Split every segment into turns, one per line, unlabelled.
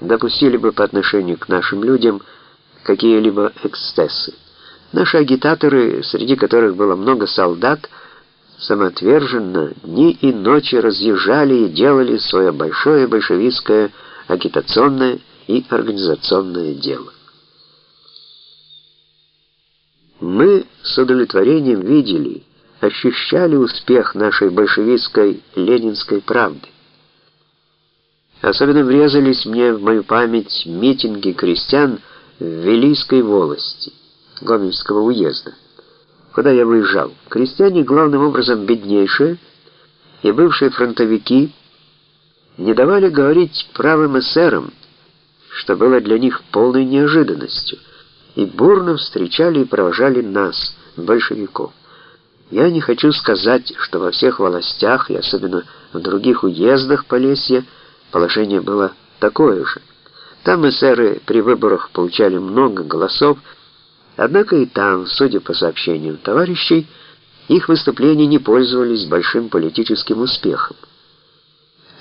допустили бы по отношению к нашим людям какие-либо эксцессы. Наши агитаторы, среди которых было много солдат, самоотверженно дни и ночи разъезжали и делали свое большое большевистское агитационное и организационное дело. Мы с удовлетворением видели, ощущали успех нашей большевистской ленинской правды. Особенно врезались мне в мою память митинги крестьян в Велийской волости Гомельского уезда, куда я выезжал. Крестьяне, главным образом беднейшие и бывшие фронтовики, не давали говорить правым эсерам, что было для них полной неожиданностью, и бурно встречали и провожали нас, большевиков. Я не хочу сказать, что во всех властях, и особенно в других уездах Полесья, положение было такое же. Там эсеры при выборах получали много голосов, однако и там, судя по сообщениям товарищей, их выступления не пользовались большим политическим успехом.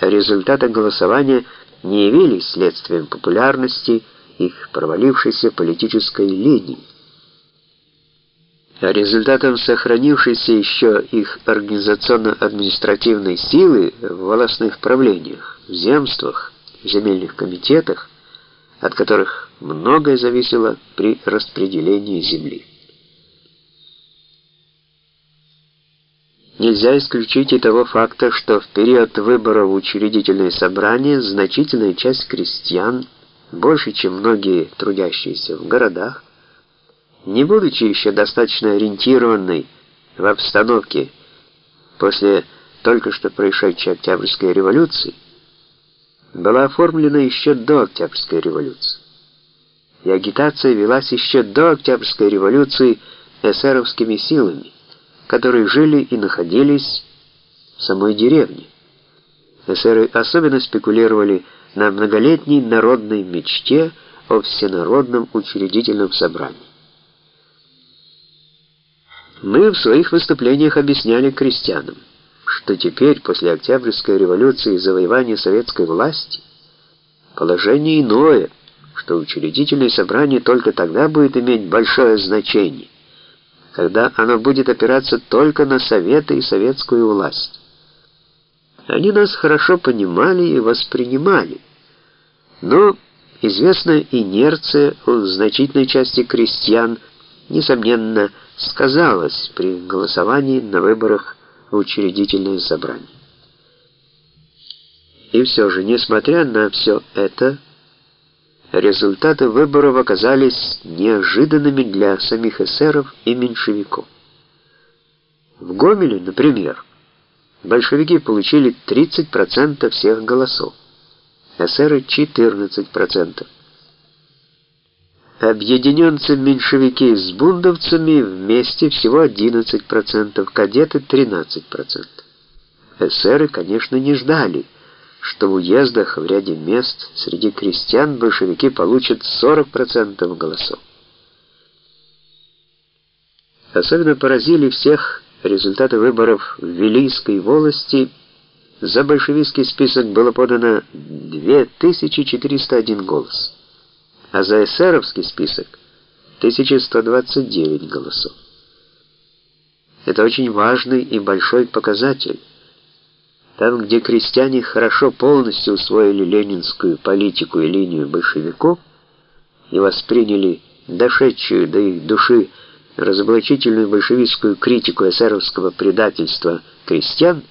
Результаты голосования не явились следствием популярности их провалившейся политической линии. А результатом сохранившейся еще их организационно-административной силы в волосных правлениях, в земствах, в земельных комитетах, от которых многое зависело при распределении земли. Нельзя исключить и того факта, что в период выборов в учредительное собрание значительная часть крестьян, больше, чем многие трудящиеся в городах, не будучи еще достаточно ориентированной в обстановке после только что происшедшей Октябрьской революции, была оформлена еще до Октябрьской революции. И агитация велась еще до Октябрьской революции эсеровскими силами, которые жили и находились в самой деревне. Эсеры особенно спекулировали на многолетней народной мечте о всенародном учредительном собрании. Мы в своих выступлениях объясняли крестьянам, что теперь, после Октябрьской революции и завоевания советской власти, положение иное, что учредительное собрание только тогда будет иметь большое значение, когда оно будет опираться только на советы и советскую власть. Они нас хорошо понимали и воспринимали, но известная инерция у значительной части крестьян, несомненно, сказалось при голосовании на выборах в учредительное собрание. И все же, несмотря на все это, результаты выборов оказались неожиданными для самих эсеров и меньшевиков. В Гомеле, например, большевики получили 30% всех голосов, эсеры 14%. Объединенцы-меньшевики с бундовцами вместе всего 11%, кадеты 13%. Эсеры, конечно, не ждали, что в уездах в ряде мест среди крестьян большевики получат 40% голосов. Особенно поразили всех результаты выборов в Вилийской волости. За большевистский список было подано 2401 голос а за эсеровский список 1129 голосов. Это очень важный и большой показатель. Там, где крестьяне хорошо полностью усвоили ленинскую политику и линию большевиков и восприняли дошедшую до их души разоблачительную большевистскую критику эсеровского предательства крестьян,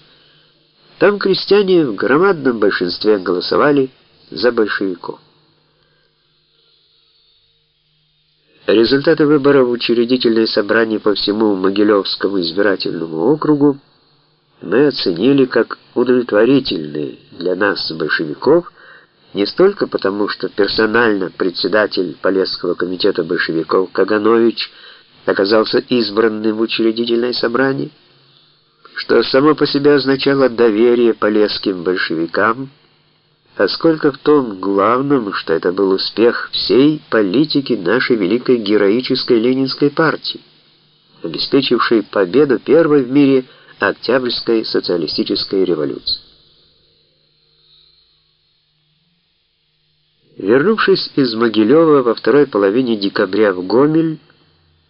там крестьяне в громадном большинстве голосовали за большевиков. Результаты выборов в учредительное собрание по всему Могилевскому избирательному округу мы оценили как удовлетворительные для нас, большевиков, не столько потому, что персонально председатель Полесского комитета большевиков Каганович оказался избранным в учредительное собрание, что само по себе означало доверие полесским большевикам, а сколько в том главном, что это был успех всей политики нашей великой героической ленинской партии, обеспечившей победу первой в мире Октябрьской социалистической революции. Вернувшись из Могилева во второй половине декабря в Гомель,